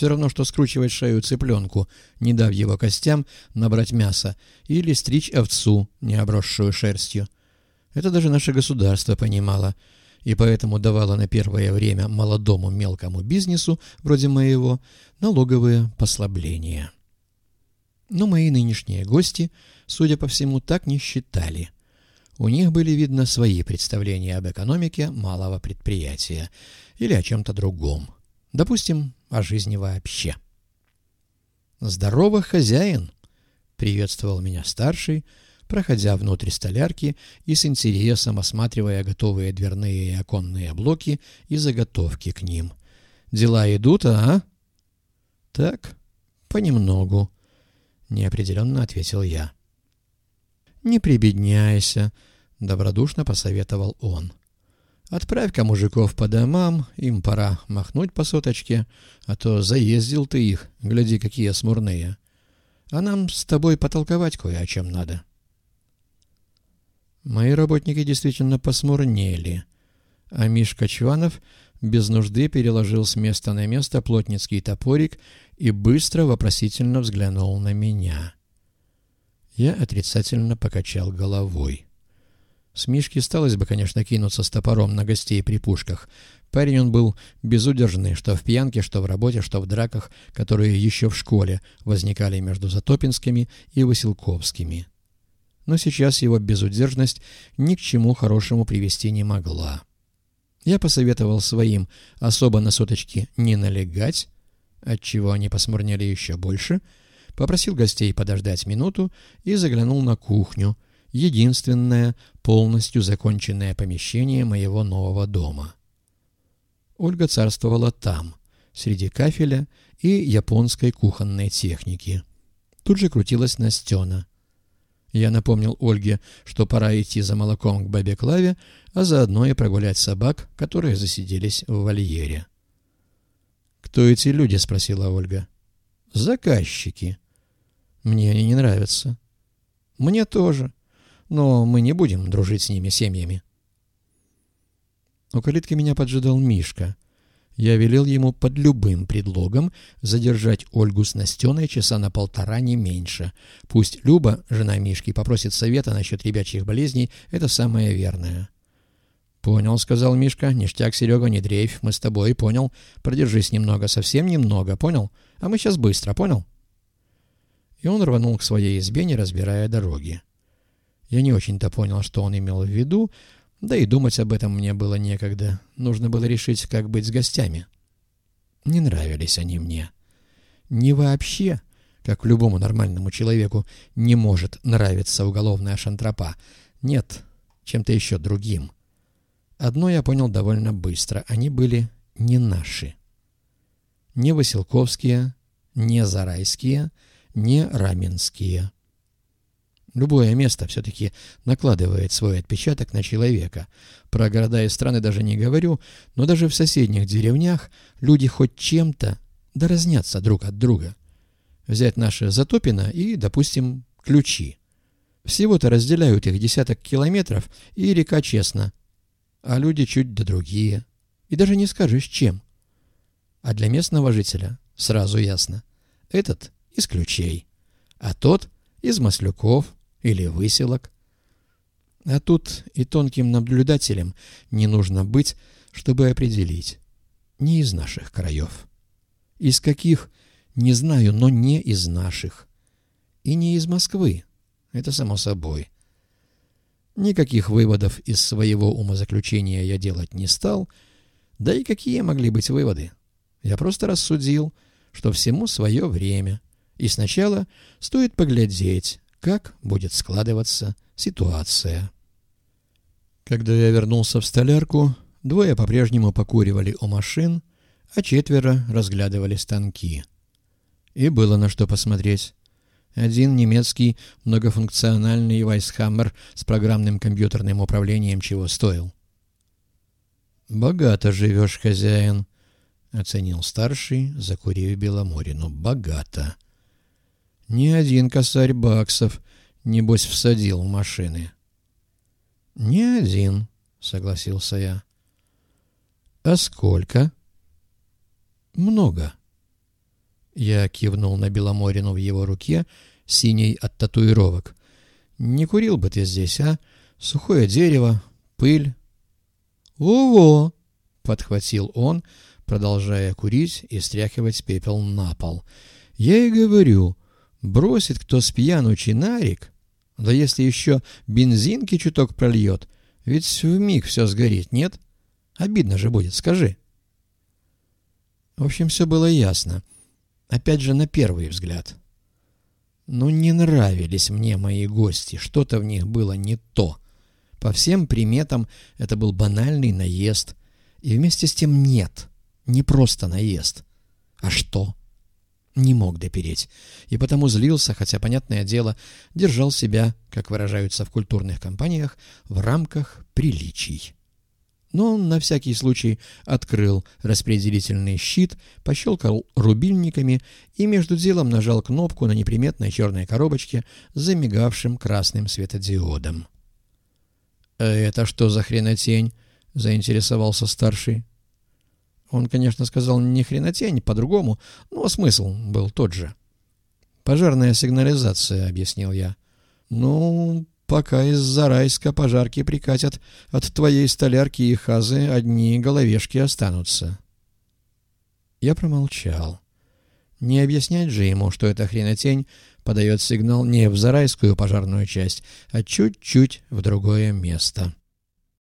Все равно, что скручивать шею цыпленку, не дав его костям набрать мясо, или стричь овцу, не обросшую шерстью. Это даже наше государство понимало, и поэтому давало на первое время молодому мелкому бизнесу, вроде моего, налоговые послабления. Но мои нынешние гости, судя по всему, так не считали. У них были, видно, свои представления об экономике малого предприятия или о чем-то другом. Допустим, о жизни вообще. «Здорово, хозяин!» — приветствовал меня старший, проходя внутрь столярки и с интересом осматривая готовые дверные и оконные блоки и заготовки к ним. «Дела идут, а?» «Так, понемногу», — неопределенно ответил я. «Не прибедняйся», — добродушно посоветовал он. Отправь-ка мужиков по домам, им пора махнуть по соточке, а то заездил ты их, гляди, какие смурные. А нам с тобой потолковать кое о чем надо. Мои работники действительно посмурнели, а Мишка Чванов без нужды переложил с места на место плотницкий топорик и быстро вопросительно взглянул на меня. Я отрицательно покачал головой. С Мишки сталось бы, конечно, кинуться с топором на гостей при пушках. Парень он был безудержный, что в пьянке, что в работе, что в драках, которые еще в школе возникали между Затопинскими и Василковскими. Но сейчас его безудержность ни к чему хорошему привести не могла. Я посоветовал своим особо на соточки не налегать, отчего они посмурнели еще больше, попросил гостей подождать минуту и заглянул на кухню — единственное полностью законченное помещение моего нового дома. Ольга царствовала там, среди кафеля и японской кухонной техники. Тут же крутилась Настена. Я напомнил Ольге, что пора идти за молоком к бабе Клаве, а заодно и прогулять собак, которые засиделись в вольере. «Кто эти люди?» — спросила Ольга. «Заказчики. Мне они не нравятся». «Мне тоже но мы не будем дружить с ними семьями. У калитки меня поджидал Мишка. Я велел ему под любым предлогом задержать Ольгу с Настеной часа на полтора, не меньше. Пусть Люба, жена Мишки, попросит совета насчет ребячьих болезней, это самое верное. «Понял», — сказал Мишка. «Ништяк, Серега, не дрейфь. Мы с тобой, понял. Продержись немного, совсем немного, понял? А мы сейчас быстро, понял?» И он рванул к своей избе, не разбирая дороги. Я не очень-то понял, что он имел в виду, да и думать об этом мне было некогда. Нужно было решить, как быть с гостями. Не нравились они мне. Не вообще, как любому нормальному человеку, не может нравиться уголовная шантропа. Нет, чем-то еще другим. Одно я понял довольно быстро. Они были не наши. Не Василковские, не Зарайские, не Раменские. Любое место все-таки накладывает свой отпечаток на человека. Про города и страны даже не говорю, но даже в соседних деревнях люди хоть чем-то да друг от друга. Взять наши Затопино и, допустим, Ключи. Всего-то разделяют их десяток километров и река Честно. А люди чуть да другие. И даже не скажешь, чем. А для местного жителя сразу ясно. Этот из Ключей, а тот из Маслюков, или выселок. А тут и тонким наблюдателем не нужно быть, чтобы определить. Не из наших краев. Из каких, не знаю, но не из наших. И не из Москвы. Это само собой. Никаких выводов из своего умозаключения я делать не стал. Да и какие могли быть выводы? Я просто рассудил, что всему свое время. И сначала стоит поглядеть, как будет складываться ситуация. Когда я вернулся в столярку, двое по-прежнему покуривали у машин, а четверо разглядывали станки. И было на что посмотреть. Один немецкий многофункциональный Вайсхаммер с программным компьютерным управлением чего стоил. «Богато живешь, хозяин», — оценил старший, закурив Беломорину. «Богато». Ни один косарь баксов, небось, всадил в машины. — Ни один, — согласился я. — А сколько? — Много. Я кивнул на Беломорину в его руке, синей от татуировок. «Не курил бы ты здесь, а? Сухое дерево, пыль». «Во-во!» — подхватил он, продолжая курить и стряхивать пепел на пол. «Я и говорю, бросит кто с пьяну чинарик, да если еще бензинки чуток прольет, ведь вмиг все сгорит, нет? Обидно же будет, скажи». В общем, все было ясно. Опять же, на первый взгляд. Но не нравились мне мои гости, что-то в них было не то. По всем приметам это был банальный наезд. И вместе с тем нет, не просто наезд. А что? Не мог допереть. И потому злился, хотя, понятное дело, держал себя, как выражаются в культурных компаниях, в рамках приличий но он на всякий случай открыл распределительный щит, пощелкал рубильниками и между делом нажал кнопку на неприметной черной коробочке с замигавшим красным светодиодом. «А это что за хренотень?» — заинтересовался старший. Он, конечно, сказал не хренотень, по-другому, но смысл был тот же. «Пожарная сигнализация», — объяснил я. «Ну, пока из Зарайска пожарки прикатят, от твоей столярки и хазы одни головешки останутся. Я промолчал. Не объяснять же ему, что эта хренотень подает сигнал не в Зарайскую пожарную часть, а чуть-чуть в другое место.